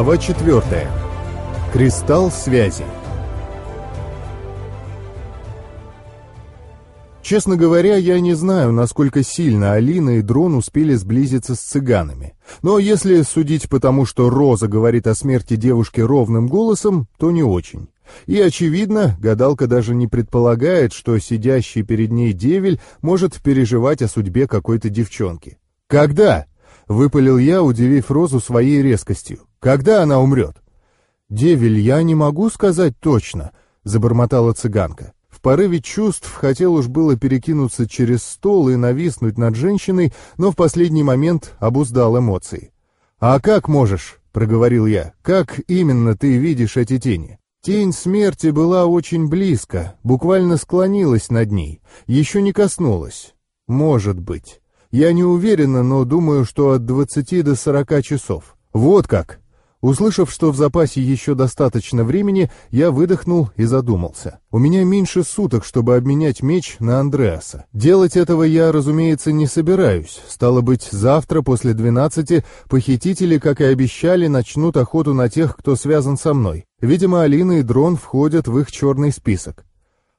Глава 4. Кристалл связи. Честно говоря, я не знаю, насколько сильно Алина и Дрон успели сблизиться с цыганами. Но если судить по тому, что Роза говорит о смерти девушки ровным голосом, то не очень. И, очевидно, гадалка даже не предполагает, что сидящий перед ней девель может переживать о судьбе какой-то девчонки. «Когда?» — выпалил я, удивив Розу своей резкостью. Когда она умрет?» «Девель, я не могу сказать точно», — забормотала цыганка. В порыве чувств хотел уж было перекинуться через стол и нависнуть над женщиной, но в последний момент обуздал эмоции. «А как можешь?» — проговорил я. «Как именно ты видишь эти тени?» Тень смерти была очень близко, буквально склонилась над ней, еще не коснулась. Может быть. Я не уверена, но думаю, что от двадцати до сорока часов. Вот как. Услышав, что в запасе еще достаточно времени, я выдохнул и задумался. У меня меньше суток, чтобы обменять меч на Андреаса. Делать этого я, разумеется, не собираюсь. Стало быть, завтра после двенадцати похитители, как и обещали, начнут охоту на тех, кто связан со мной. Видимо, Алина и Дрон входят в их черный список.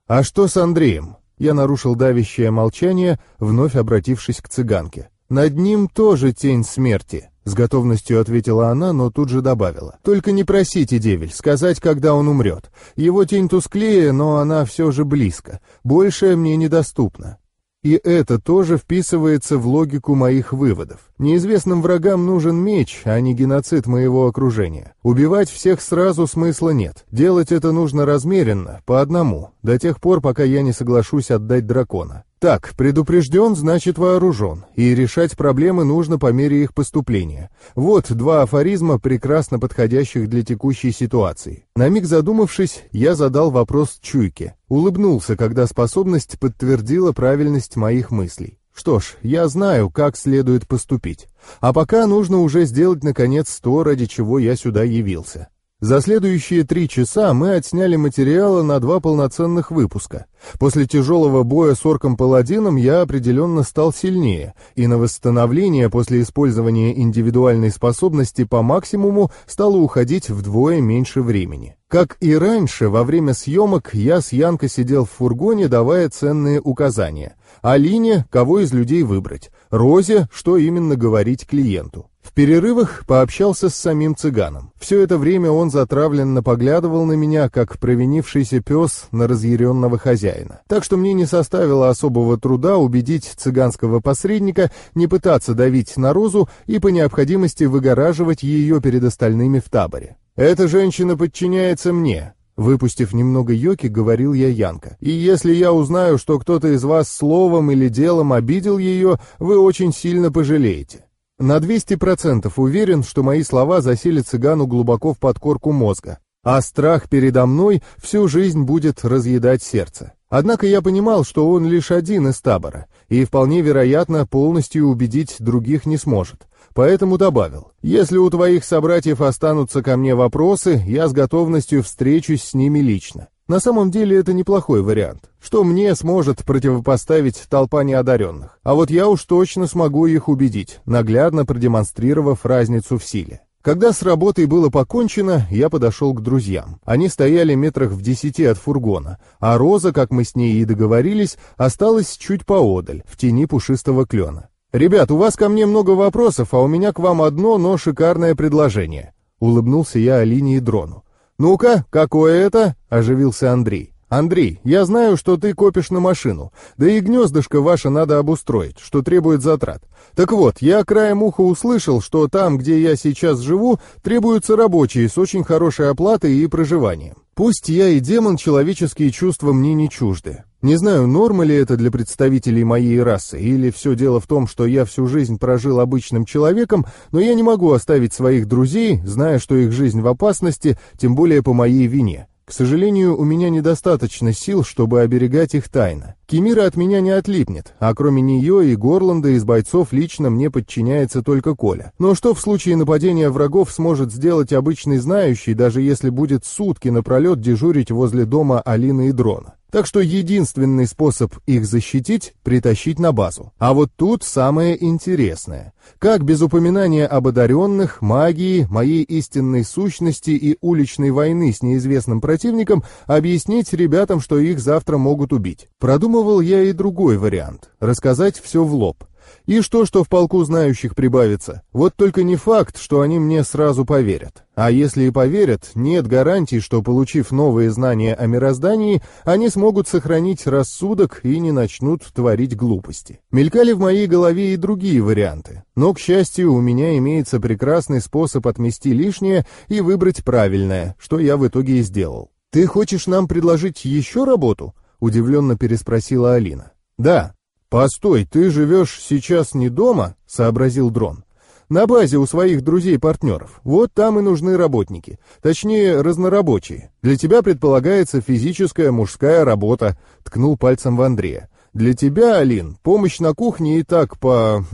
«А что с Андреем?» Я нарушил давящее молчание, вновь обратившись к цыганке. «Над ним тоже тень смерти». С готовностью ответила она, но тут же добавила. «Только не просите, Девель, сказать, когда он умрет. Его тень тусклее, но она все же близко. Большее мне недоступно. И это тоже вписывается в логику моих выводов. Неизвестным врагам нужен меч, а не геноцид моего окружения. Убивать всех сразу смысла нет. Делать это нужно размеренно, по одному, до тех пор, пока я не соглашусь отдать дракона. Так, предупрежден, значит вооружен, и решать проблемы нужно по мере их поступления. Вот два афоризма, прекрасно подходящих для текущей ситуации. На миг задумавшись, я задал вопрос Чуйке. Улыбнулся, когда способность подтвердила правильность моих мыслей. Что ж, я знаю, как следует поступить. А пока нужно уже сделать, наконец, то, ради чего я сюда явился. За следующие три часа мы отсняли материала на два полноценных выпуска. После тяжелого боя с орком-паладином я определенно стал сильнее, и на восстановление после использования индивидуальной способности по максимуму стало уходить вдвое меньше времени. Как и раньше, во время съемок я с Янко сидел в фургоне, давая ценные указания. Алине, кого из людей выбрать, Розе, что именно говорить клиенту. В перерывах пообщался с самим цыганом. Все это время он затравленно поглядывал на меня, как провинившийся пес на разъяренного хозяина. Так что мне не составило особого труда убедить цыганского посредника не пытаться давить на Розу и по необходимости выгораживать ее перед остальными в таборе. «Эта женщина подчиняется мне», Выпустив немного йоки, говорил я Янка. «И если я узнаю, что кто-то из вас словом или делом обидел ее, вы очень сильно пожалеете. На 200% уверен, что мои слова засели цыгану глубоко в подкорку мозга, а страх передо мной всю жизнь будет разъедать сердце. Однако я понимал, что он лишь один из табора, и вполне вероятно полностью убедить других не сможет. Поэтому добавил, если у твоих собратьев останутся ко мне вопросы, я с готовностью встречусь с ними лично. На самом деле это неплохой вариант. Что мне сможет противопоставить толпа неодаренных? А вот я уж точно смогу их убедить, наглядно продемонстрировав разницу в силе. Когда с работой было покончено, я подошел к друзьям. Они стояли метрах в десяти от фургона, а Роза, как мы с ней и договорились, осталась чуть поодаль, в тени пушистого клена. «Ребят, у вас ко мне много вопросов, а у меня к вам одно, но шикарное предложение». Улыбнулся я Алине и Дрону. «Ну-ка, какое это?» — оживился Андрей. «Андрей, я знаю, что ты копишь на машину, да и гнездышко ваше надо обустроить, что требует затрат. Так вот, я краем уха услышал, что там, где я сейчас живу, требуются рабочие с очень хорошей оплатой и проживанием. Пусть я и демон, человеческие чувства мне не чужды. Не знаю, норма ли это для представителей моей расы, или все дело в том, что я всю жизнь прожил обычным человеком, но я не могу оставить своих друзей, зная, что их жизнь в опасности, тем более по моей вине. К сожалению, у меня недостаточно сил, чтобы оберегать их тайно. Кемира от меня не отлипнет, а кроме нее и Горланда из бойцов лично мне подчиняется только Коля. Но что в случае нападения врагов сможет сделать обычный знающий, даже если будет сутки напролет дежурить возле дома Алины и Дрона? Так что единственный способ их защитить — притащить на базу. А вот тут самое интересное. Как без упоминания об одаренных, магии, моей истинной сущности и уличной войны с неизвестным противником объяснить ребятам, что их завтра могут убить? Продумывал я и другой вариант — рассказать все в лоб. И что, что в полку знающих прибавится? Вот только не факт, что они мне сразу поверят. А если и поверят, нет гарантий, что, получив новые знания о мироздании, они смогут сохранить рассудок и не начнут творить глупости. Мелькали в моей голове и другие варианты. Но, к счастью, у меня имеется прекрасный способ отмести лишнее и выбрать правильное, что я в итоге и сделал. «Ты хочешь нам предложить еще работу?» — удивленно переспросила Алина. «Да», «Постой, ты живешь сейчас не дома?» — сообразил дрон. «На базе у своих друзей-партнеров. Вот там и нужны работники. Точнее, разнорабочие. Для тебя предполагается физическая мужская работа», — ткнул пальцем в Андрея. «Для тебя, Алин, помощь на кухне и так по...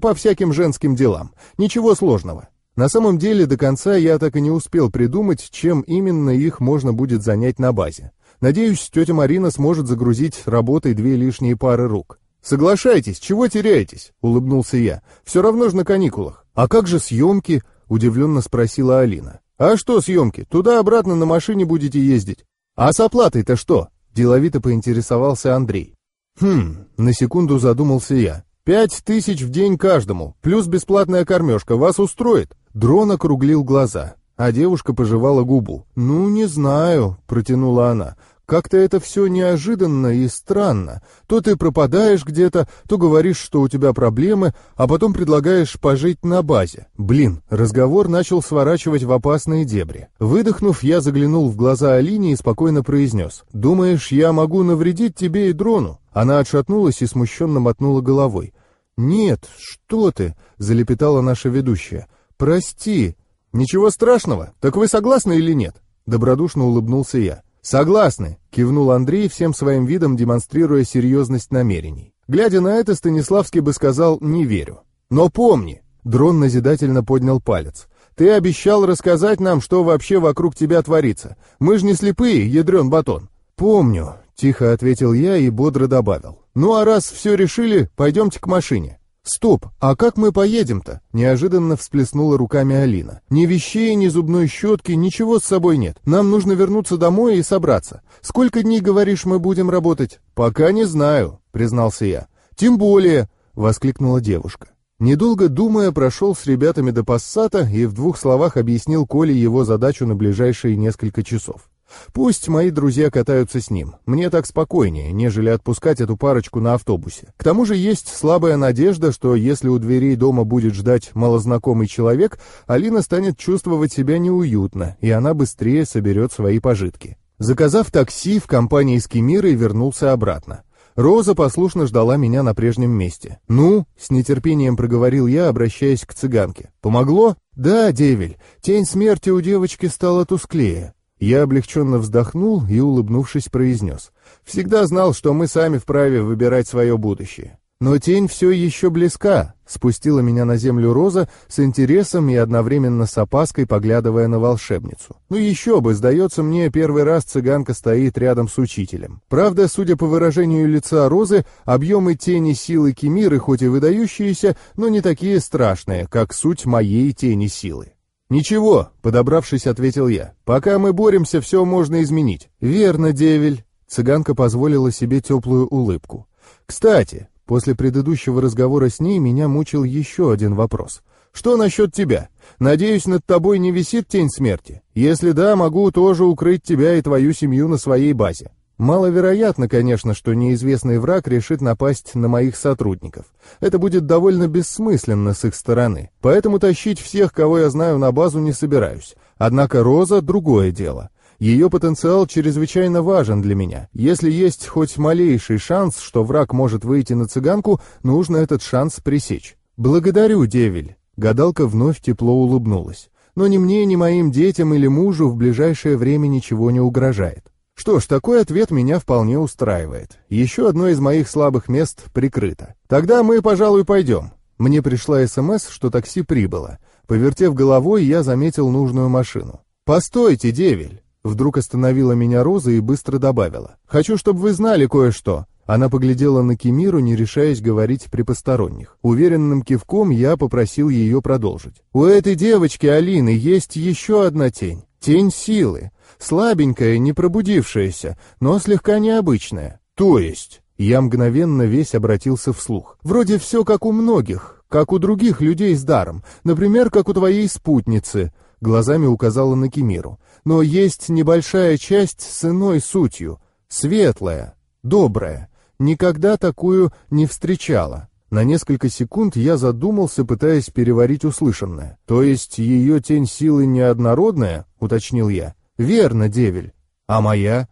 по всяким женским делам. Ничего сложного». На самом деле, до конца я так и не успел придумать, чем именно их можно будет занять на базе. Надеюсь, тетя Марина сможет загрузить работой две лишние пары рук. «Соглашайтесь, чего теряетесь?» — улыбнулся я. «Все равно же на каникулах». «А как же съемки?» — удивленно спросила Алина. «А что съемки? Туда-обратно на машине будете ездить». «А с оплатой-то что?» — деловито поинтересовался Андрей. «Хм, на секунду задумался я. Пять тысяч в день каждому, плюс бесплатная кормежка. Вас устроит?» Дрон округлил глаза, а девушка пожевала губу. «Ну, не знаю», — протянула она. Как-то это все неожиданно и странно. То ты пропадаешь где-то, то говоришь, что у тебя проблемы, а потом предлагаешь пожить на базе. Блин, разговор начал сворачивать в опасные дебри. Выдохнув, я заглянул в глаза Алине и спокойно произнес. «Думаешь, я могу навредить тебе и дрону?» Она отшатнулась и смущенно мотнула головой. «Нет, что ты!» — залепетала наша ведущая. «Прости!» «Ничего страшного. Так вы согласны или нет?» Добродушно улыбнулся я. «Согласны», — кивнул Андрей, всем своим видом демонстрируя серьезность намерений. Глядя на это, Станиславский бы сказал «не верю». «Но помни», — дрон назидательно поднял палец, «ты обещал рассказать нам, что вообще вокруг тебя творится. Мы ж не слепые, ядрен батон». «Помню», — тихо ответил я и бодро добавил. «Ну а раз все решили, пойдемте к машине». «Стоп, а как мы поедем-то?» — неожиданно всплеснула руками Алина. «Ни вещей, ни зубной щетки, ничего с собой нет. Нам нужно вернуться домой и собраться. Сколько дней, говоришь, мы будем работать?» «Пока не знаю», — признался я. «Тем более», — воскликнула девушка. Недолго думая, прошел с ребятами до Пассата и в двух словах объяснил Коле его задачу на ближайшие несколько часов. Пусть мои друзья катаются с ним. Мне так спокойнее, нежели отпускать эту парочку на автобусе. К тому же есть слабая надежда, что если у дверей дома будет ждать малознакомый человек, Алина станет чувствовать себя неуютно, и она быстрее соберет свои пожитки. Заказав такси, в компании с Кемирой вернулся обратно. Роза послушно ждала меня на прежнем месте. «Ну?» — с нетерпением проговорил я, обращаясь к цыганке. «Помогло?» «Да, Девель. Тень смерти у девочки стала тусклее. Я облегченно вздохнул и, улыбнувшись, произнес. «Всегда знал, что мы сами вправе выбирать свое будущее. Но тень все еще близка», — спустила меня на землю Роза с интересом и одновременно с опаской, поглядывая на волшебницу. «Ну еще бы, сдается мне, первый раз цыганка стоит рядом с учителем. Правда, судя по выражению лица Розы, объемы тени силы Кемиры хоть и выдающиеся, но не такие страшные, как суть моей тени силы». «Ничего», — подобравшись, ответил я. «Пока мы боремся, все можно изменить». «Верно, Девель». Цыганка позволила себе теплую улыбку. «Кстати, после предыдущего разговора с ней меня мучил еще один вопрос. Что насчет тебя? Надеюсь, над тобой не висит тень смерти? Если да, могу тоже укрыть тебя и твою семью на своей базе. Маловероятно, конечно, что неизвестный враг решит напасть на моих сотрудников. Это будет довольно бессмысленно с их стороны. Поэтому тащить всех, кого я знаю, на базу не собираюсь. Однако Роза — другое дело. Ее потенциал чрезвычайно важен для меня. Если есть хоть малейший шанс, что враг может выйти на цыганку, нужно этот шанс пресечь. «Благодарю, Девель». Гадалка вновь тепло улыбнулась. «Но ни мне, ни моим детям или мужу в ближайшее время ничего не угрожает. Что ж, такой ответ меня вполне устраивает. Еще одно из моих слабых мест прикрыто. Тогда мы, пожалуй, пойдем. Мне пришла СМС, что такси прибыло. Повертев головой, я заметил нужную машину. «Постойте, Девель!» Вдруг остановила меня Роза и быстро добавила. «Хочу, чтобы вы знали кое-что». Она поглядела на Кемиру, не решаясь говорить при посторонних. Уверенным кивком я попросил ее продолжить. «У этой девочки, Алины, есть еще одна тень. Тень силы. Слабенькая, не пробудившаяся, но слегка необычная. То есть...» Я мгновенно весь обратился вслух. «Вроде все как у многих, как у других людей с даром. Например, как у твоей спутницы». Глазами указала на Кемиру. «Но есть небольшая часть с иной сутью. Светлая, добрая никогда такую не встречала. На несколько секунд я задумался, пытаясь переварить услышанное. «То есть ее тень силы неоднородная?» — уточнил я. «Верно, Девель. А моя?»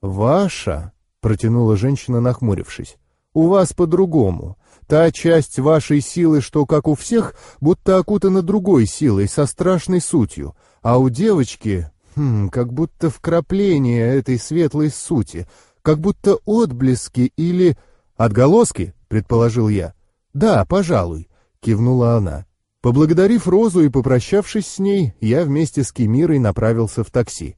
«Ваша?» — протянула женщина, нахмурившись. «У вас по-другому. Та часть вашей силы, что, как у всех, будто окутана другой силой, со страшной сутью. А у девочки, хм, как будто вкрапление этой светлой сути, как будто отблески или... «Отголоски?» — предположил я. «Да, пожалуй», — кивнула она. Поблагодарив Розу и попрощавшись с ней, я вместе с Кемирой направился в такси.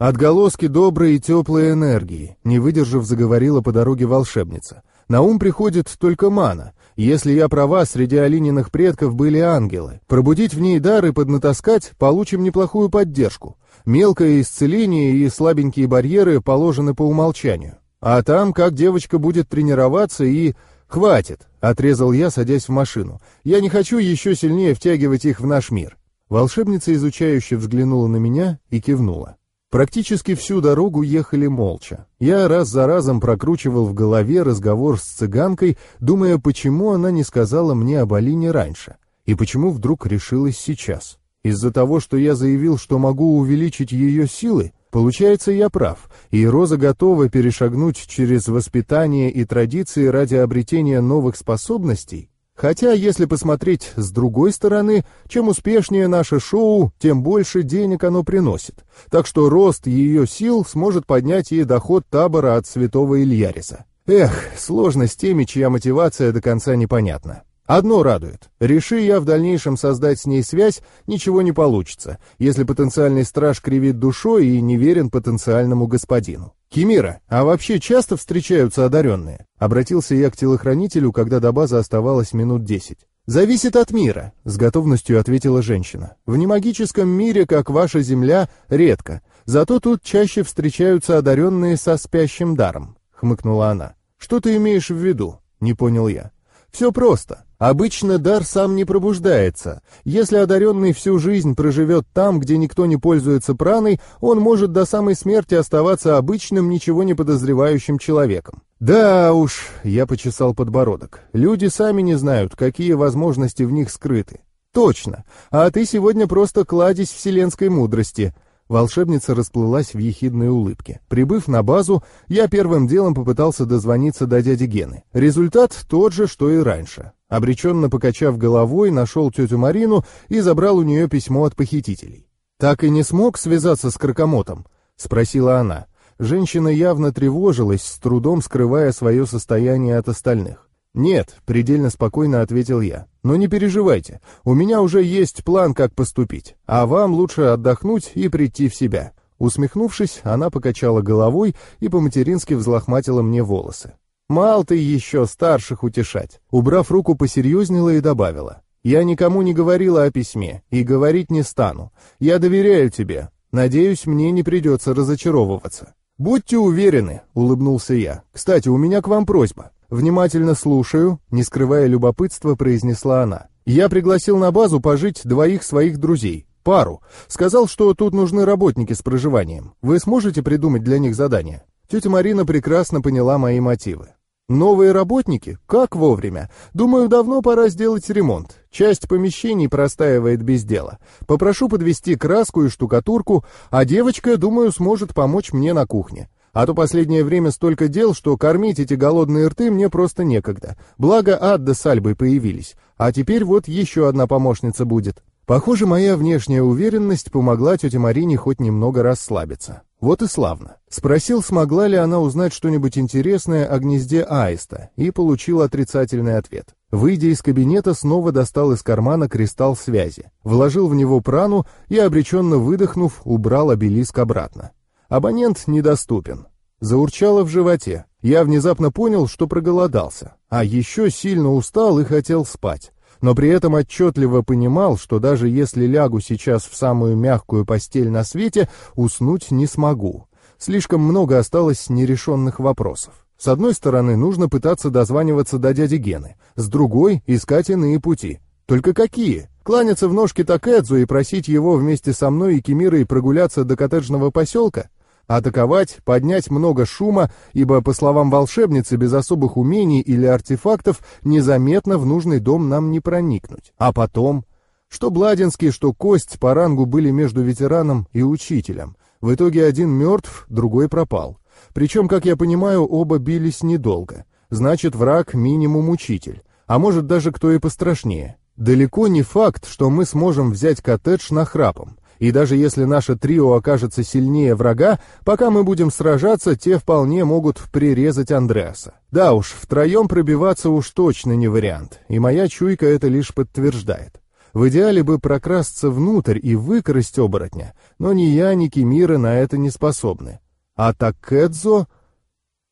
«Отголоски доброй и теплой энергии», — не выдержав, заговорила по дороге волшебница. «На ум приходит только мана. Если я права, среди Алининых предков были ангелы. Пробудить в ней дар и поднатаскать, получим неплохую поддержку. Мелкое исцеление и слабенькие барьеры положены по умолчанию. А там, как девочка будет тренироваться и... «Хватит!» — отрезал я, садясь в машину. «Я не хочу еще сильнее втягивать их в наш мир». Волшебница изучающе взглянула на меня и кивнула. Практически всю дорогу ехали молча. Я раз за разом прокручивал в голове разговор с цыганкой, думая, почему она не сказала мне об Алине раньше, и почему вдруг решилась сейчас. Из-за того, что я заявил, что могу увеличить ее силы, получается, я прав, и Роза готова перешагнуть через воспитание и традиции ради обретения новых способностей? Хотя, если посмотреть с другой стороны, чем успешнее наше шоу, тем больше денег оно приносит. Так что рост ее сил сможет поднять ей доход табора от святого Ильяриса. Эх, сложно с теми, чья мотивация до конца непонятна. Одно радует. Реши я в дальнейшем создать с ней связь, ничего не получится, если потенциальный страж кривит душой и не верен потенциальному господину. «Кемира, а вообще часто встречаются одаренные?» Обратился я к телохранителю, когда до базы оставалось минут десять. «Зависит от мира», — с готовностью ответила женщина. «В немагическом мире, как ваша Земля, редко. Зато тут чаще встречаются одаренные со спящим даром», — хмыкнула она. «Что ты имеешь в виду?» — не понял я. «Все просто. Обычно дар сам не пробуждается. Если одаренный всю жизнь проживет там, где никто не пользуется праной, он может до самой смерти оставаться обычным, ничего не подозревающим человеком. Да уж, я почесал подбородок. Люди сами не знают, какие возможности в них скрыты. Точно. А ты сегодня просто кладезь вселенской мудрости. Волшебница расплылась в ехидной улыбке. Прибыв на базу, я первым делом попытался дозвониться до дяди Гены. Результат тот же, что и раньше. Обреченно покачав головой, нашел тетю Марину и забрал у нее письмо от похитителей. «Так и не смог связаться с Кракомотом?» — спросила она. Женщина явно тревожилась, с трудом скрывая свое состояние от остальных. «Нет», — предельно спокойно ответил я. «Но не переживайте, у меня уже есть план, как поступить, а вам лучше отдохнуть и прийти в себя». Усмехнувшись, она покачала головой и по-матерински взлохматила мне волосы. «Мал ты еще старших утешать!» Убрав руку, посерьезнела и добавила. «Я никому не говорила о письме и говорить не стану. Я доверяю тебе. Надеюсь, мне не придется разочаровываться». «Будьте уверены», — улыбнулся я. «Кстати, у меня к вам просьба. «Внимательно слушаю», — не скрывая любопытства, произнесла она. «Я пригласил на базу пожить двоих своих друзей, пару. Сказал, что тут нужны работники с проживанием. Вы сможете придумать для них задание?» Тетя Марина прекрасно поняла мои мотивы. «Новые работники? Как вовремя? Думаю, давно пора сделать ремонт. Часть помещений простаивает без дела. Попрошу подвести краску и штукатурку, а девочка, думаю, сможет помочь мне на кухне. А то последнее время столько дел, что кормить эти голодные рты мне просто некогда. Благо Адда с Альбой появились. А теперь вот еще одна помощница будет. Похоже, моя внешняя уверенность помогла тете Марине хоть немного расслабиться. Вот и славно. Спросил, смогла ли она узнать что-нибудь интересное о гнезде аиста, и получил отрицательный ответ. Выйдя из кабинета, снова достал из кармана кристалл связи, вложил в него прану и, обреченно выдохнув, убрал обелиск обратно. Абонент недоступен. Заурчало в животе. Я внезапно понял, что проголодался, а еще сильно устал и хотел спать. Но при этом отчетливо понимал, что даже если лягу сейчас в самую мягкую постель на свете, уснуть не смогу. Слишком много осталось нерешенных вопросов. С одной стороны, нужно пытаться дозваниваться до дяди Гены, с другой — искать иные пути. Только какие? Кланяться в ножки Такэдзу и просить его вместе со мной и Кемирой прогуляться до коттеджного поселка? Атаковать, поднять много шума, ибо, по словам волшебницы, без особых умений или артефактов незаметно в нужный дом нам не проникнуть. А потом... Что Бладинский, что Кость по рангу были между ветераном и учителем. В итоге один мертв, другой пропал. Причем, как я понимаю, оба бились недолго. Значит, враг минимум учитель. А может, даже кто и пострашнее. Далеко не факт, что мы сможем взять коттедж нахрапом. И даже если наше трио окажется сильнее врага, пока мы будем сражаться, те вполне могут прирезать Андреаса. Да уж, втроем пробиваться уж точно не вариант, и моя чуйка это лишь подтверждает. В идеале бы прокрасться внутрь и выкрасть оборотня, но ни я, ни Кемира на это не способны. А Такэдзо...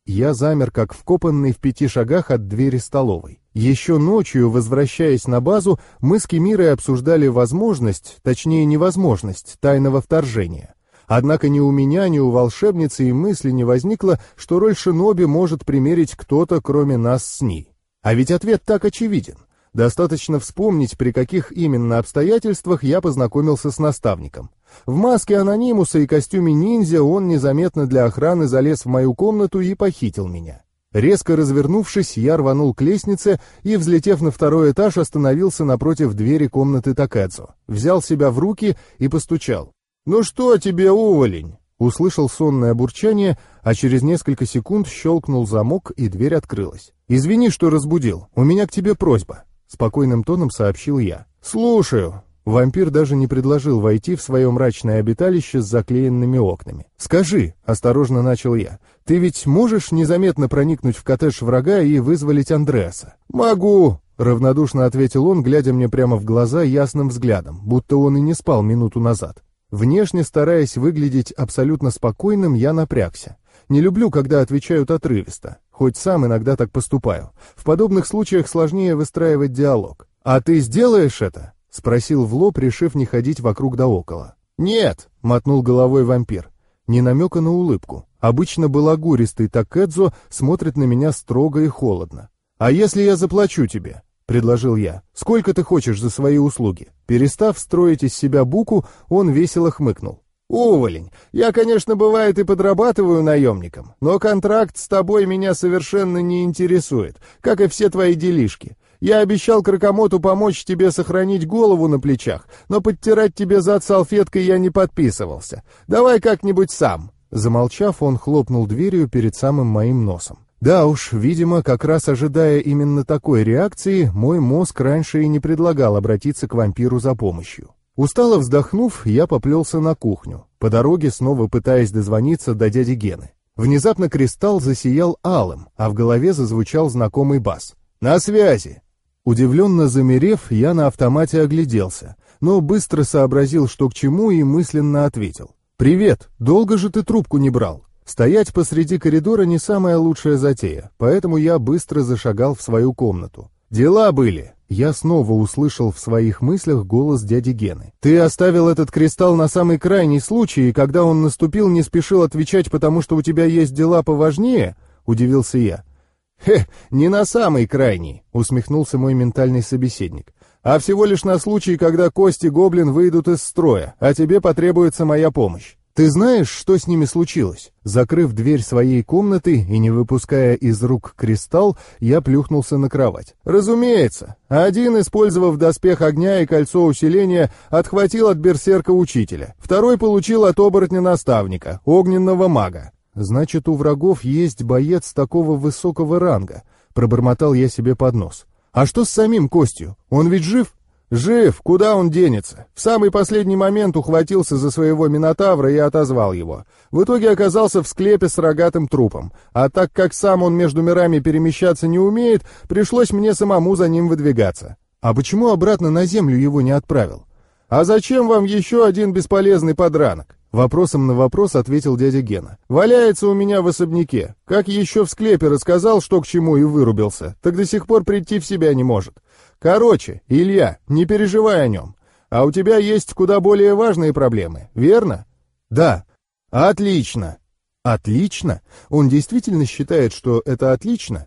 Я замер, как вкопанный в пяти шагах от двери столовой. Еще ночью, возвращаясь на базу, мы с Кемирой обсуждали возможность, точнее невозможность, тайного вторжения. Однако ни у меня, ни у волшебницы и мысли не возникло, что роль Шиноби может примерить кто-то, кроме нас с ней. А ведь ответ так очевиден. Достаточно вспомнить, при каких именно обстоятельствах я познакомился с наставником. В маске анонимуса и костюме ниндзя он незаметно для охраны залез в мою комнату и похитил меня. Резко развернувшись, я рванул к лестнице и, взлетев на второй этаж, остановился напротив двери комнаты Такэдзо. Взял себя в руки и постучал. «Ну что тебе, уволень?» Услышал сонное бурчание, а через несколько секунд щелкнул замок, и дверь открылась. «Извини, что разбудил. У меня к тебе просьба». Спокойным тоном сообщил я. «Слушаю». Вампир даже не предложил войти в свое мрачное обиталище с заклеенными окнами. «Скажи», — осторожно начал я, — «ты ведь можешь незаметно проникнуть в коттедж врага и вызволить Андреаса?» «Могу», — равнодушно ответил он, глядя мне прямо в глаза ясным взглядом, будто он и не спал минуту назад. Внешне стараясь выглядеть абсолютно спокойным, я напрягся. Не люблю, когда отвечают отрывисто, хоть сам иногда так поступаю. В подобных случаях сложнее выстраивать диалог. «А ты сделаешь это?» — спросил в лоб, решив не ходить вокруг да около. «Нет!» — мотнул головой вампир. Не намека на улыбку. Обычно балагуристый Такэдзо смотрит на меня строго и холодно. «А если я заплачу тебе?» — предложил я. «Сколько ты хочешь за свои услуги?» Перестав строить из себя буку, он весело хмыкнул. «Уволень, я, конечно, бывает и подрабатываю наемником, но контракт с тобой меня совершенно не интересует, как и все твои делишки. Я обещал Кракомоту помочь тебе сохранить голову на плечах, но подтирать тебе зад салфеткой я не подписывался. Давай как-нибудь сам». Замолчав, он хлопнул дверью перед самым моим носом. Да уж, видимо, как раз ожидая именно такой реакции, мой мозг раньше и не предлагал обратиться к вампиру за помощью. Устало вздохнув, я поплелся на кухню, по дороге снова пытаясь дозвониться до дяди Гены. Внезапно кристалл засиял алым, а в голове зазвучал знакомый бас. «На связи!» Удивленно замерев, я на автомате огляделся, но быстро сообразил, что к чему, и мысленно ответил. «Привет! Долго же ты трубку не брал?» Стоять посреди коридора не самая лучшая затея, поэтому я быстро зашагал в свою комнату. Дела были. Я снова услышал в своих мыслях голос дяди Гены. «Ты оставил этот кристалл на самый крайний случай, и когда он наступил, не спешил отвечать, потому что у тебя есть дела поважнее?» — удивился я. «Хе, не на самый крайний», — усмехнулся мой ментальный собеседник, «а всего лишь на случай, когда кости гоблин выйдут из строя, а тебе потребуется моя помощь. «Ты знаешь, что с ними случилось?» Закрыв дверь своей комнаты и не выпуская из рук кристалл, я плюхнулся на кровать. «Разумеется. Один, использовав доспех огня и кольцо усиления, отхватил от берсерка учителя. Второй получил от оборотня наставника, огненного мага. Значит, у врагов есть боец такого высокого ранга», — пробормотал я себе под нос. «А что с самим Костью? Он ведь жив?» «Жив! Куда он денется?» В самый последний момент ухватился за своего Минотавра и отозвал его. В итоге оказался в склепе с рогатым трупом. А так как сам он между мирами перемещаться не умеет, пришлось мне самому за ним выдвигаться. А почему обратно на землю его не отправил? «А зачем вам еще один бесполезный подранок?» Вопросом на вопрос ответил дядя Гена. «Валяется у меня в особняке. Как еще в склепе рассказал, что к чему, и вырубился, так до сих пор прийти в себя не может. Короче, Илья, не переживай о нем. А у тебя есть куда более важные проблемы, верно?» «Да». «Отлично». «Отлично? Он действительно считает, что это отлично?»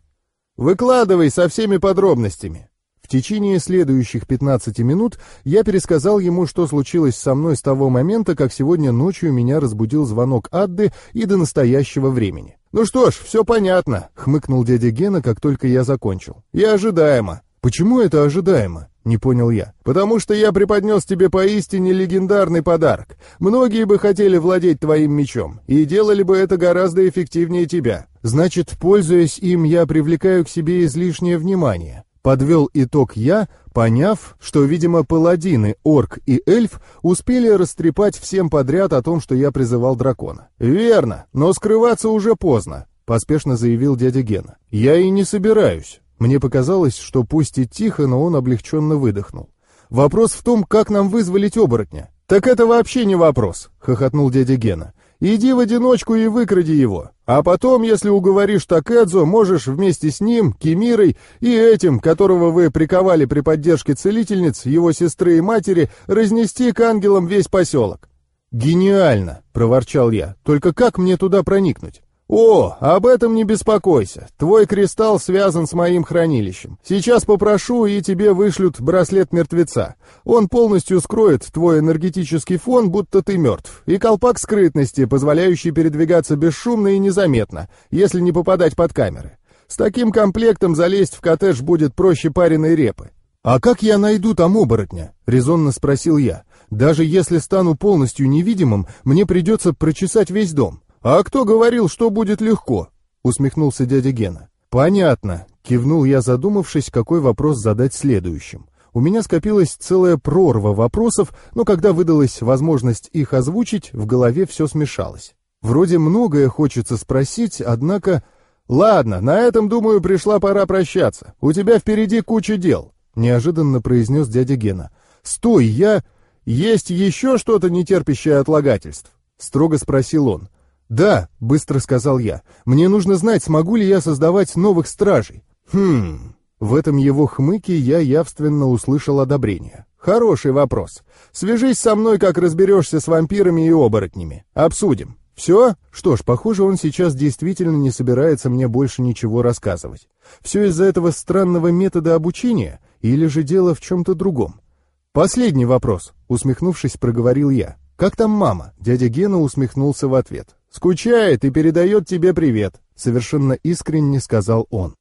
«Выкладывай со всеми подробностями». В течение следующих 15 минут я пересказал ему, что случилось со мной с того момента, как сегодня ночью меня разбудил звонок Адды и до настоящего времени. «Ну что ж, все понятно», — хмыкнул дядя Гена, как только я закончил. «И ожидаемо». «Почему это ожидаемо?» — не понял я. «Потому что я преподнес тебе поистине легендарный подарок. Многие бы хотели владеть твоим мечом, и делали бы это гораздо эффективнее тебя. Значит, пользуясь им, я привлекаю к себе излишнее внимание. Подвел итог я, поняв, что, видимо, паладины, орк и эльф успели растрепать всем подряд о том, что я призывал дракона. «Верно, но скрываться уже поздно», — поспешно заявил дядя Гена. «Я и не собираюсь». Мне показалось, что пусть и тихо, но он облегченно выдохнул. «Вопрос в том, как нам вызволить оборотня». «Так это вообще не вопрос», — хохотнул дядя Гена. Иди в одиночку и выкради его. А потом, если уговоришь Такэдзо, можешь вместе с ним, Кимирой и этим, которого вы приковали при поддержке целительниц, его сестры и матери, разнести к ангелам весь поселок». «Гениально!» — проворчал я. «Только как мне туда проникнуть?» «О, об этом не беспокойся. Твой кристалл связан с моим хранилищем. Сейчас попрошу, и тебе вышлют браслет мертвеца. Он полностью скроет твой энергетический фон, будто ты мертв, и колпак скрытности, позволяющий передвигаться бесшумно и незаметно, если не попадать под камеры. С таким комплектом залезть в коттедж будет проще пареной репы». «А как я найду там оборотня?» — резонно спросил я. «Даже если стану полностью невидимым, мне придется прочесать весь дом». «А кто говорил, что будет легко?» — усмехнулся дядя Гена. «Понятно», — кивнул я, задумавшись, какой вопрос задать следующим. У меня скопилась целая прорва вопросов, но когда выдалась возможность их озвучить, в голове все смешалось. Вроде многое хочется спросить, однако... «Ладно, на этом, думаю, пришла пора прощаться. У тебя впереди куча дел», — неожиданно произнес дядя Гена. «Стой, я... Есть еще что-то, не терпящее отлагательств?» — строго спросил он. «Да», — быстро сказал я, — «мне нужно знать, смогу ли я создавать новых стражей». «Хм...» В этом его хмыке я явственно услышал одобрение. «Хороший вопрос. Свяжись со мной, как разберешься с вампирами и оборотнями. Обсудим. Все? Что ж, похоже, он сейчас действительно не собирается мне больше ничего рассказывать. Все из-за этого странного метода обучения или же дело в чем-то другом? Последний вопрос, усмехнувшись, проговорил я. «Как там мама?» Дядя Гена усмехнулся в ответ. «Скучает и передает тебе привет», — совершенно искренне сказал он.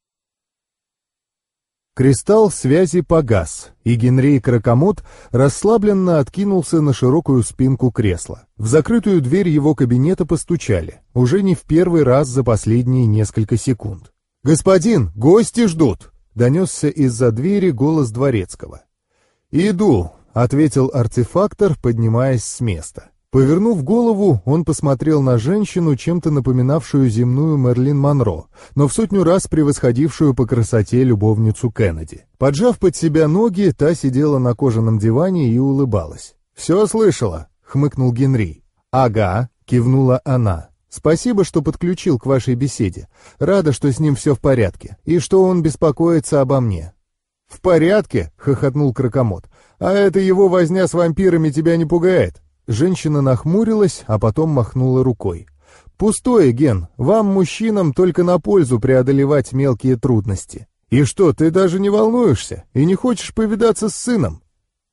Кристалл связи погас, и Генрей Кракомот расслабленно откинулся на широкую спинку кресла. В закрытую дверь его кабинета постучали, уже не в первый раз за последние несколько секунд. «Господин, гости ждут!» — донесся из-за двери голос дворецкого. «Иду», — ответил артефактор, поднимаясь с места. Повернув голову, он посмотрел на женщину, чем-то напоминавшую земную Мерлин Монро, но в сотню раз превосходившую по красоте любовницу Кеннеди. Поджав под себя ноги, та сидела на кожаном диване и улыбалась. «Все слышала?» — хмыкнул Генри. «Ага», — кивнула она. «Спасибо, что подключил к вашей беседе. Рада, что с ним все в порядке, и что он беспокоится обо мне». «В порядке?» — хохотнул Кракомот. «А это его возня с вампирами тебя не пугает?» Женщина нахмурилась, а потом махнула рукой. «Пустое, Ген. Вам, мужчинам, только на пользу преодолевать мелкие трудности. И что, ты даже не волнуешься? И не хочешь повидаться с сыном?»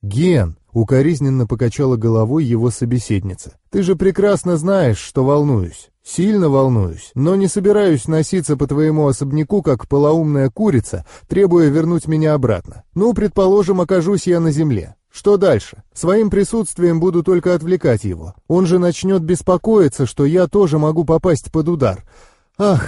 «Ген!» — укоризненно покачала головой его собеседница. «Ты же прекрасно знаешь, что волнуюсь. Сильно волнуюсь, но не собираюсь носиться по твоему особняку, как полоумная курица, требуя вернуть меня обратно. Ну, предположим, окажусь я на земле. Что дальше? Своим присутствием буду только отвлекать его. Он же начнет беспокоиться, что я тоже могу попасть под удар. Ах,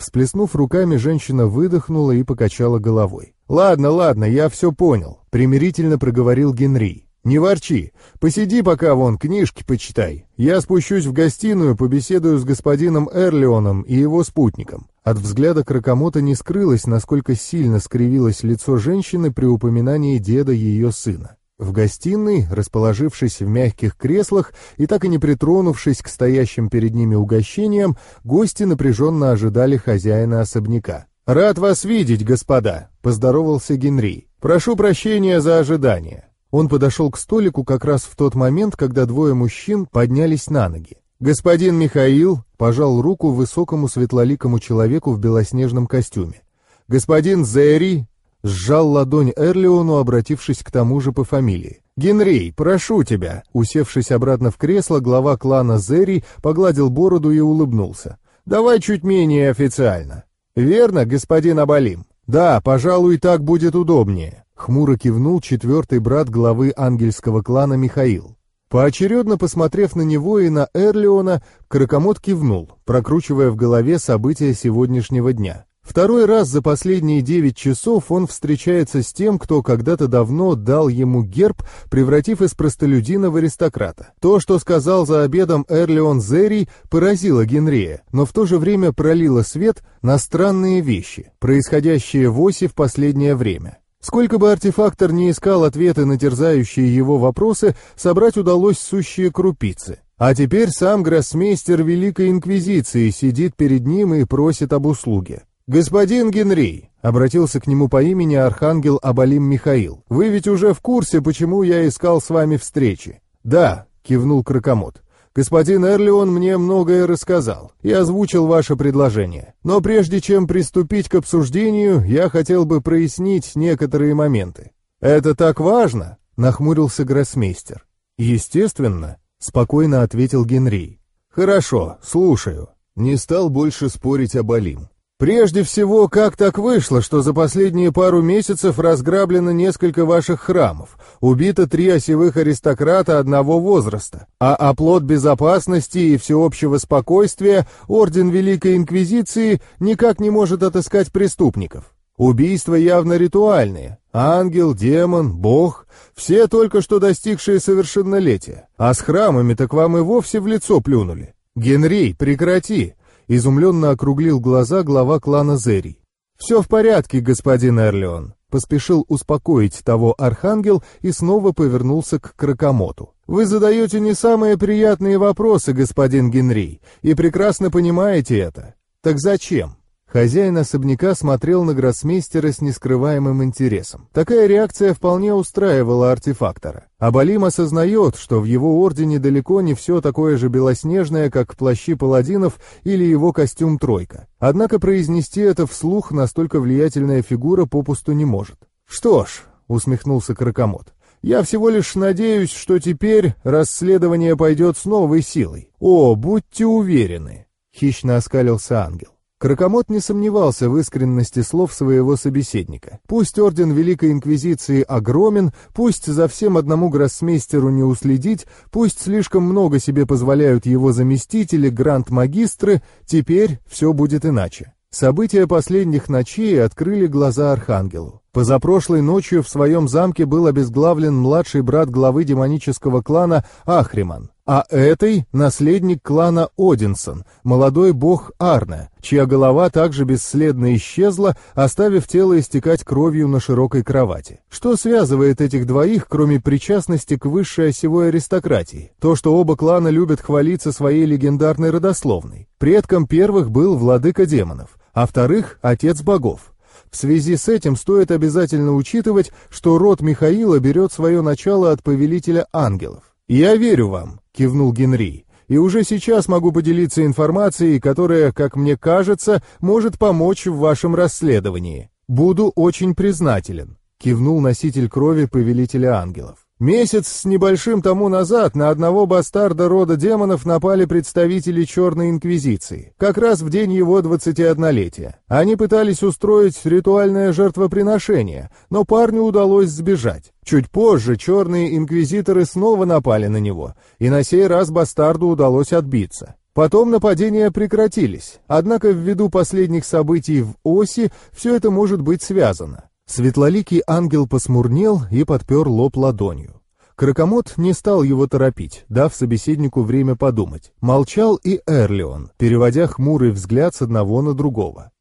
Всплеснув руками, женщина выдохнула и покачала головой. «Ладно, ладно, я все понял», — примирительно проговорил Генри. «Не ворчи. Посиди пока вон, книжки почитай. Я спущусь в гостиную, побеседую с господином Эрлеоном и его спутником». От взгляда Кракомота не скрылось, насколько сильно скривилось лицо женщины при упоминании деда ее сына. В гостиной, расположившись в мягких креслах и так и не притронувшись к стоящим перед ними угощениям, гости напряженно ожидали хозяина особняка. «Рад вас видеть, господа!» — поздоровался Генри. «Прошу прощения за ожидание». Он подошел к столику как раз в тот момент, когда двое мужчин поднялись на ноги. Господин Михаил пожал руку высокому светлоликому человеку в белоснежном костюме. Господин Зери сжал ладонь Эрлеону, обратившись к тому же по фамилии. «Генрей, прошу тебя!» Усевшись обратно в кресло, глава клана Зери погладил бороду и улыбнулся. «Давай чуть менее официально». «Верно, господин Абалим?» «Да, пожалуй, так будет удобнее», — хмуро кивнул четвертый брат главы ангельского клана Михаил. Поочередно посмотрев на него и на Эрлеона, Кракомот кивнул, прокручивая в голове события сегодняшнего дня. Второй раз за последние девять часов он встречается с тем, кто когда-то давно дал ему герб, превратив из простолюдина в аристократа. То, что сказал за обедом Эрлеон Зерий, поразило Генрия, но в то же время пролило свет на странные вещи, происходящие в Оси в последнее время. Сколько бы артефактор не искал ответы на терзающие его вопросы, собрать удалось сущие крупицы. А теперь сам гроссмейстер Великой Инквизиции сидит перед ним и просит об услуге. «Господин Генри», — обратился к нему по имени архангел Абалим Михаил, «вы ведь уже в курсе, почему я искал с вами встречи?» «Да», — кивнул Кракомот. «Господин Эрлион мне многое рассказал и озвучил ваше предложение. Но прежде чем приступить к обсуждению, я хотел бы прояснить некоторые моменты». «Это так важно?» — нахмурился гроссмейстер. «Естественно», — спокойно ответил Генри. «Хорошо, слушаю». Не стал больше спорить об Алим. Прежде всего, как так вышло, что за последние пару месяцев разграблено несколько ваших храмов, убито три осевых аристократа одного возраста, а оплот безопасности и всеобщего спокойствия Орден Великой Инквизиции никак не может отыскать преступников? Убийства явно ритуальные. Ангел, демон, бог — все только что достигшие совершеннолетия. А с храмами так вам и вовсе в лицо плюнули. Генри, прекрати! Изумленно округлил глаза глава клана Зерий. «Все в порядке, господин Эрлеон», — поспешил успокоить того архангел и снова повернулся к Кракомоту. «Вы задаете не самые приятные вопросы, господин Генри, и прекрасно понимаете это. Так зачем?» Хозяин особняка смотрел на гроссмейстера с нескрываемым интересом. Такая реакция вполне устраивала артефактора. Абалим осознает, что в его ордене далеко не все такое же белоснежное, как плащи паладинов или его костюм «тройка». Однако произнести это вслух настолько влиятельная фигура попусту не может. «Что ж», — усмехнулся Кракомот, — «я всего лишь надеюсь, что теперь расследование пойдет с новой силой. О, будьте уверены», — хищно оскалился ангел. Кракомот не сомневался в искренности слов своего собеседника. Пусть орден Великой Инквизиции огромен, пусть за всем одному гроссмейстеру не уследить, пусть слишком много себе позволяют его заместители, гранд-магистры, теперь все будет иначе. События последних ночей открыли глаза Архангелу. Позапрошлой ночью в своем замке был обезглавлен младший брат главы демонического клана Ахриман а этой — наследник клана Одинсон, молодой бог Арне, чья голова также бесследно исчезла, оставив тело истекать кровью на широкой кровати. Что связывает этих двоих, кроме причастности к высшей осевой аристократии? То, что оба клана любят хвалиться своей легендарной родословной. Предком первых был владыка демонов, а вторых — отец богов. В связи с этим стоит обязательно учитывать, что род Михаила берет свое начало от повелителя ангелов. «Я верю вам», — кивнул Генри, «и уже сейчас могу поделиться информацией, которая, как мне кажется, может помочь в вашем расследовании. Буду очень признателен», — кивнул носитель крови повелителя ангелов. Месяц с небольшим тому назад на одного бастарда рода демонов напали представители Черной Инквизиции, как раз в день его 21-летия. Они пытались устроить ритуальное жертвоприношение, но парню удалось сбежать. Чуть позже черные инквизиторы снова напали на него, и на сей раз бастарду удалось отбиться. Потом нападения прекратились, однако ввиду последних событий в оси все это может быть связано. Светлоликий ангел посмурнел и подпер лоб ладонью. Кракомот не стал его торопить, дав собеседнику время подумать. Молчал и Эрлион, переводя хмурый взгляд с одного на другого.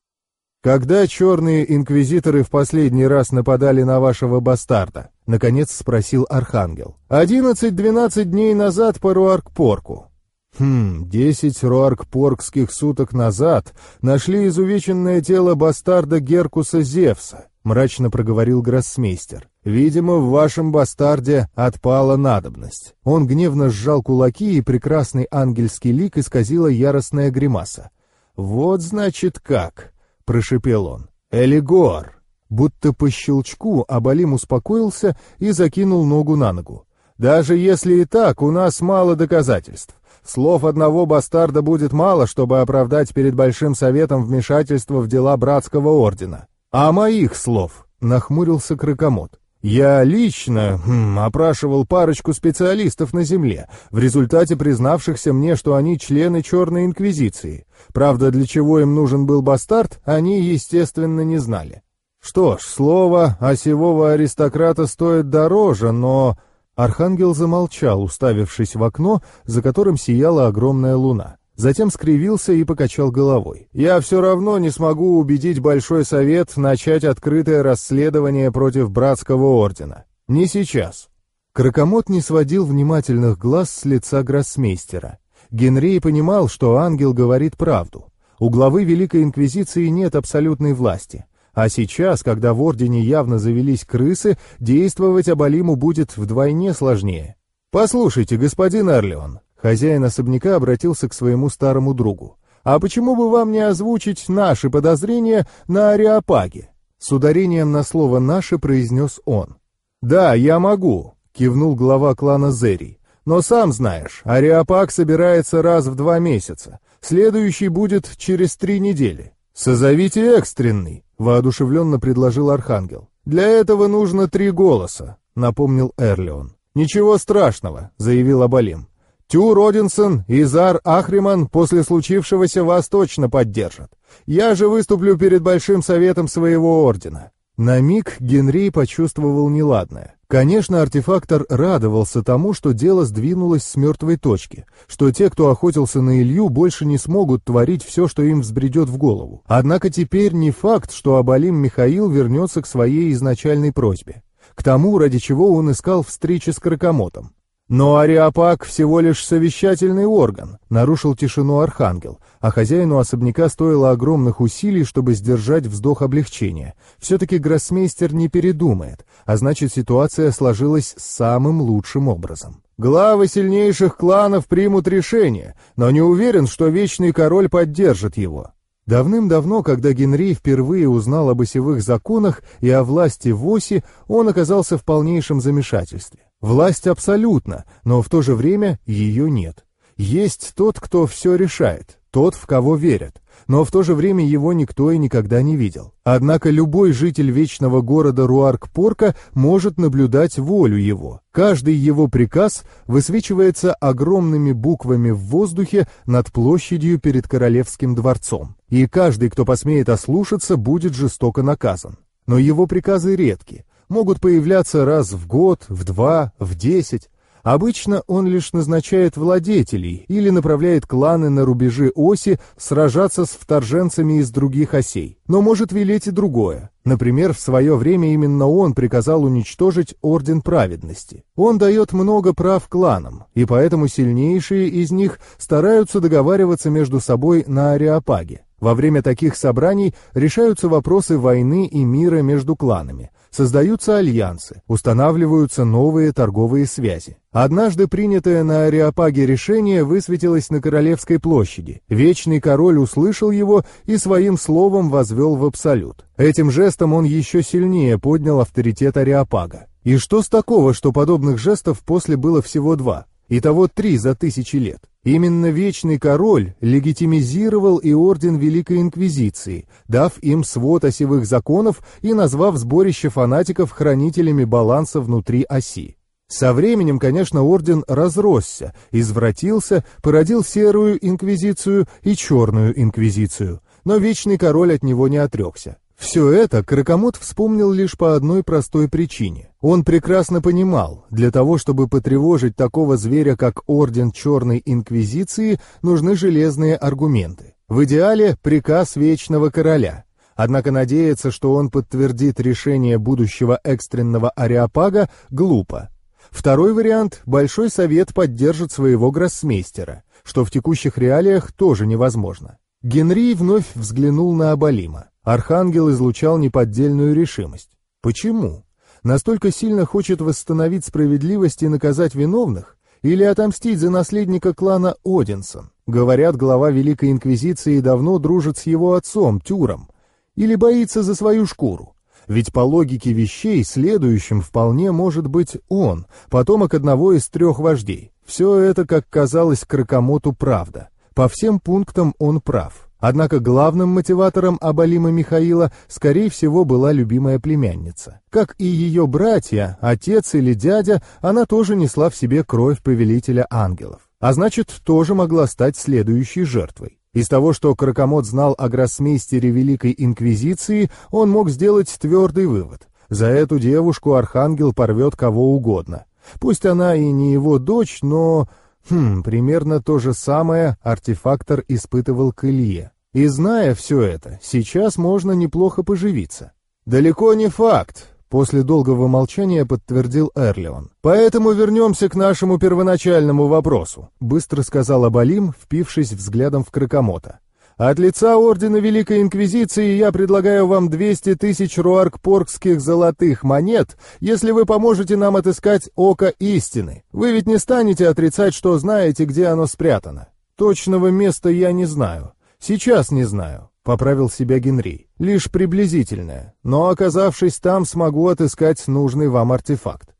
«Когда черные инквизиторы в последний раз нападали на вашего бастарда?» — наконец спросил Архангел. «Одиннадцать-двенадцать дней назад по Руаркпорку. Хм, десять руаркпоркских суток назад нашли изувеченное тело бастарда Геркуса Зевса, мрачно проговорил гроссмейстер. Видимо, в вашем бастарде отпала надобность. Он гневно сжал кулаки, и прекрасный ангельский лик исказила яростная гримаса. Вот значит как, прошипел он. Элигор! Будто по щелчку Абалим успокоился и закинул ногу на ногу. Даже если и так, у нас мало доказательств. Слов одного бастарда будет мало, чтобы оправдать перед Большим Советом вмешательство в дела братского ордена. А моих слов, нахмурился Кракомот. Я лично хм, опрашивал парочку специалистов на Земле, в результате признавшихся мне, что они члены Черной Инквизиции. Правда, для чего им нужен был бастард, они, естественно, не знали. Что ж, слово осевого аристократа стоит дороже, но Архангел замолчал, уставившись в окно, за которым сияла огромная луна. Затем скривился и покачал головой. «Я все равно не смогу убедить Большой Совет начать открытое расследование против Братского Ордена. Не сейчас». Кракомот не сводил внимательных глаз с лица гроссмейстера. Генрей понимал, что ангел говорит правду. У главы Великой Инквизиции нет абсолютной власти. А сейчас, когда в Ордене явно завелись крысы, действовать Абалиму будет вдвойне сложнее. «Послушайте, господин Эрлеон», — хозяин особняка обратился к своему старому другу, «а почему бы вам не озвучить наши подозрения на Ариапаге?» С ударением на слово «наши» произнес он. «Да, я могу», — кивнул глава клана Зерий. «Но сам знаешь, Ариапаг собирается раз в два месяца. Следующий будет через три недели. Созовите экстренный», воодушевленно предложил Архангел. «Для этого нужно три голоса», — напомнил Эрлион. «Ничего страшного», — заявил Абалим. «Тюр Одинсон и Зар Ахриман после случившегося вас точно поддержат. Я же выступлю перед Большим Советом своего ордена». На миг Генри почувствовал неладное. Конечно, артефактор радовался тому, что дело сдвинулось с мертвой точки, что те, кто охотился на Илью, больше не смогут творить все, что им взбредет в голову. Однако теперь не факт, что Абалим Михаил вернется к своей изначальной просьбе, к тому, ради чего он искал встречи с Кракомотом. «Но Ариапак всего лишь совещательный орган», — нарушил тишину Архангел, а хозяину особняка стоило огромных усилий, чтобы сдержать вздох облегчения. Все-таки гроссмейстер не передумает, а значит ситуация сложилась самым лучшим образом. Главы сильнейших кланов примут решение, но не уверен, что Вечный Король поддержит его. Давным-давно, когда Генри впервые узнал об осевых законах и о власти в оси, он оказался в полнейшем замешательстве. Власть абсолютна, но в то же время ее нет. Есть тот, кто все решает, тот, в кого верят, но в то же время его никто и никогда не видел. Однако любой житель вечного города Руарк-Порка может наблюдать волю его. Каждый его приказ высвечивается огромными буквами в воздухе над площадью перед королевским дворцом. И каждый, кто посмеет ослушаться, будет жестоко наказан. Но его приказы редки, могут появляться раз в год, в два, в десять. Обычно он лишь назначает владетелей или направляет кланы на рубежи оси сражаться с вторженцами из других осей, но может велеть и другое. Например, в свое время именно он приказал уничтожить Орден Праведности. Он дает много прав кланам, и поэтому сильнейшие из них стараются договариваться между собой на Ариапаге. Во время таких собраний решаются вопросы войны и мира между кланами, создаются альянсы, устанавливаются новые торговые связи. Однажды принятое на Ариапаге решение высветилось на Королевской площади. Вечный король услышал его и своим словом возвел в абсолют. Этим жестом он еще сильнее поднял авторитет Ариапага. И что с такого, что подобных жестов после было всего два? Итого три за тысячи лет. Именно Вечный Король легитимизировал и Орден Великой Инквизиции, дав им свод осевых законов и назвав сборище фанатиков хранителями баланса внутри оси. Со временем, конечно, орден разросся, извратился, породил серую инквизицию и черную инквизицию, но вечный король от него не отрекся. Все это Кракомот вспомнил лишь по одной простой причине. Он прекрасно понимал, для того, чтобы потревожить такого зверя, как Орден Черной Инквизиции, нужны железные аргументы. В идеале приказ Вечного Короля. Однако надеяться, что он подтвердит решение будущего экстренного ареопага, глупо. Второй вариант – Большой Совет поддержит своего гроссмейстера, что в текущих реалиях тоже невозможно. Генри вновь взглянул на Абалима. Архангел излучал неподдельную решимость. Почему? Настолько сильно хочет восстановить справедливость и наказать виновных? Или отомстить за наследника клана Одинсон? Говорят, глава Великой Инквизиции давно дружит с его отцом, Тюром. Или боится за свою шкуру? Ведь по логике вещей следующим вполне может быть он, потомок одного из трех вождей. Все это, как казалось Кракомоту, правда. По всем пунктам он прав. Однако главным мотиватором Абалима Михаила, скорее всего, была любимая племянница. Как и ее братья, отец или дядя, она тоже несла в себе кровь повелителя ангелов. А значит, тоже могла стать следующей жертвой. Из того, что Кракомот знал о гроссмейстере Великой Инквизиции, он мог сделать твердый вывод. За эту девушку Архангел порвет кого угодно. Пусть она и не его дочь, но... Хм, примерно то же самое артефактор испытывал к Илье. И зная все это, сейчас можно неплохо поживиться. Далеко не факт, После долгого молчания подтвердил Эрлион. «Поэтому вернемся к нашему первоначальному вопросу», — быстро сказал Абалим, впившись взглядом в Кракомота. «От лица Ордена Великой Инквизиции я предлагаю вам 200 тысяч руаркпоргских золотых монет, если вы поможете нам отыскать Око Истины. Вы ведь не станете отрицать, что знаете, где оно спрятано. Точного места я не знаю. Сейчас не знаю поправил себя Генри. «Лишь приблизительное, но, оказавшись там, смогу отыскать нужный вам артефакт».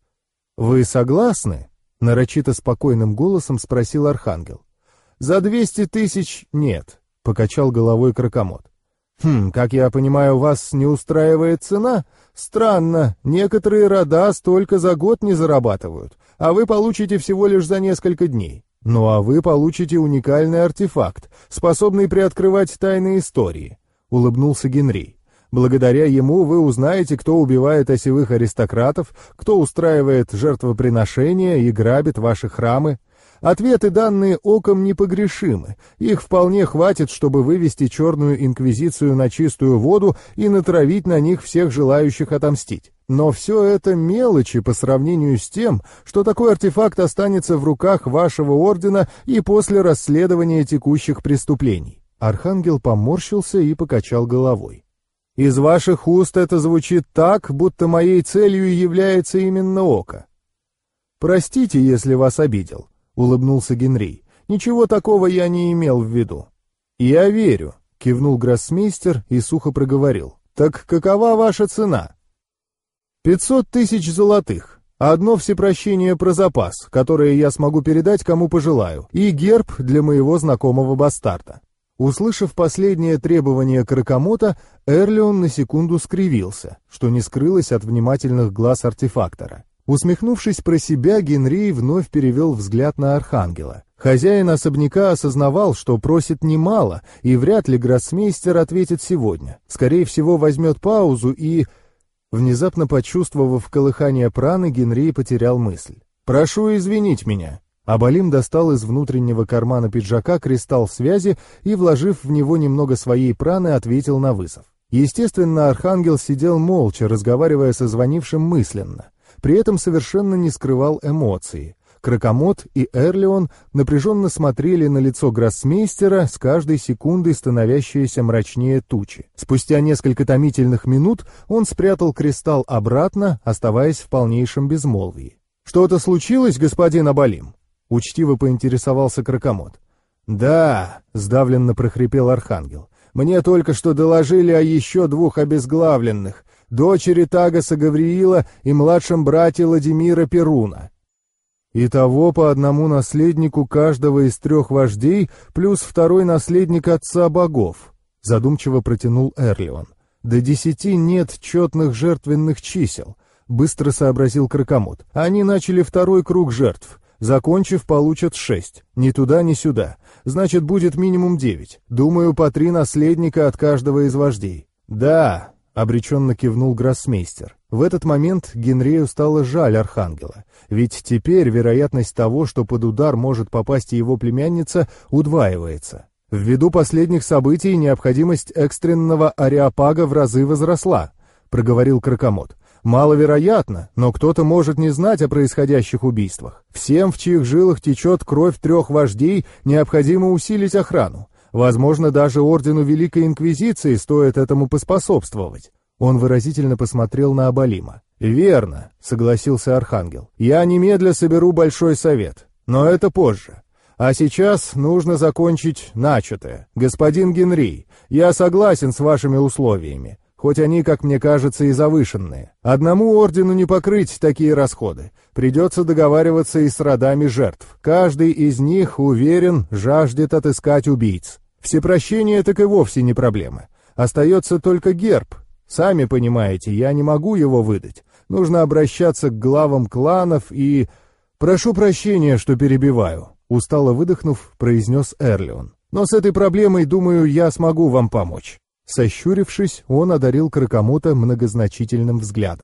«Вы согласны?» — нарочито спокойным голосом спросил Архангел. «За двести тысяч нет», — покачал головой Кракомот. «Хм, как я понимаю, вас не устраивает цена? Странно, некоторые рода столько за год не зарабатывают, а вы получите всего лишь за несколько дней. Ну а вы получите уникальный артефакт, способный приоткрывать тайны истории», — улыбнулся Генри. «Благодаря ему вы узнаете, кто убивает осевых аристократов, кто устраивает жертвоприношения и грабит ваши храмы. Ответы, данные оком, непогрешимы. Их вполне хватит, чтобы вывести черную инквизицию на чистую воду и натравить на них всех желающих отомстить. Но все это мелочи по сравнению с тем, что такой артефакт останется в руках вашего ордена и после расследования текущих преступлений. Архангел поморщился и покачал головой. «Из ваших уст это звучит так, будто моей целью является именно око. Простите, если вас обидел улыбнулся Генри. «Ничего такого я не имел в виду». «Я верю», — кивнул гроссмейстер и сухо проговорил. «Так какова ваша цена?» «Пятьсот тысяч золотых. Одно всепрощение про запас, которое я смогу передать кому пожелаю, и герб для моего знакомого бастарда». Услышав последнее требование Кракомота, Эрлион на секунду скривился, что не скрылось от внимательных глаз артефактора. Усмехнувшись про себя, Генри вновь перевел взгляд на Архангела. Хозяин особняка осознавал, что просит немало, и вряд ли гроссмейстер ответит сегодня. Скорее всего, возьмет паузу и... Внезапно почувствовав колыхание праны, Генри потерял мысль. «Прошу извинить меня». Абалим достал из внутреннего кармана пиджака кристалл связи и, вложив в него немного своей праны, ответил на вызов. Естественно, Архангел сидел молча, разговаривая со звонившим мысленно при этом совершенно не скрывал эмоции. Кракомот и Эрлион напряженно смотрели на лицо гроссмейстера с каждой секундой становящееся мрачнее тучи. Спустя несколько томительных минут он спрятал кристалл обратно, оставаясь в полнейшем безмолвии. «Что-то случилось, господин Абалим?» — учтиво поинтересовался Кракомот. «Да», — сдавленно прохрипел Архангел. «Мне только что доложили о еще двух обезглавленных дочери Тагаса Гавриила и младшем брате Владимира Перуна. Итого по одному наследнику каждого из трех вождей, плюс второй наследник отца богов, задумчиво протянул Эрлион. До десяти нет четных жертвенных чисел. быстро сообразил Кракомут. Они начали второй круг жертв. Закончив, получат шесть. Ни туда, ни сюда. Значит, будет минимум девять. Думаю, по три наследника от каждого из вождей. Да, обреченно кивнул гроссмейстер. В этот момент Генрею стало жаль Архангела, ведь теперь вероятность того, что под удар может попасть его племянница, удваивается. Ввиду последних событий необходимость экстренного ареопага в разы возросла, проговорил Кракомот. Маловероятно, но кто-то может не знать о происходящих убийствах. Всем, в чьих жилах течет кровь трех вождей, необходимо усилить охрану. Возможно, даже Ордену Великой Инквизиции стоит этому поспособствовать. Он выразительно посмотрел на Абалима. «Верно», — согласился Архангел. «Я немедля соберу Большой Совет, но это позже. А сейчас нужно закончить начатое. Господин Генри, я согласен с вашими условиями хоть они, как мне кажется, и завышенные. Одному ордену не покрыть такие расходы. Придется договариваться и с родами жертв. Каждый из них, уверен, жаждет отыскать убийц. Всепрощение так и вовсе не проблема. Остается только герб. Сами понимаете, я не могу его выдать. Нужно обращаться к главам кланов и... «Прошу прощения, что перебиваю», — устало выдохнув, произнес Эрлион. «Но с этой проблемой, думаю, я смогу вам помочь». Сощурившись, он одарил Кракомута многозначительным взглядом.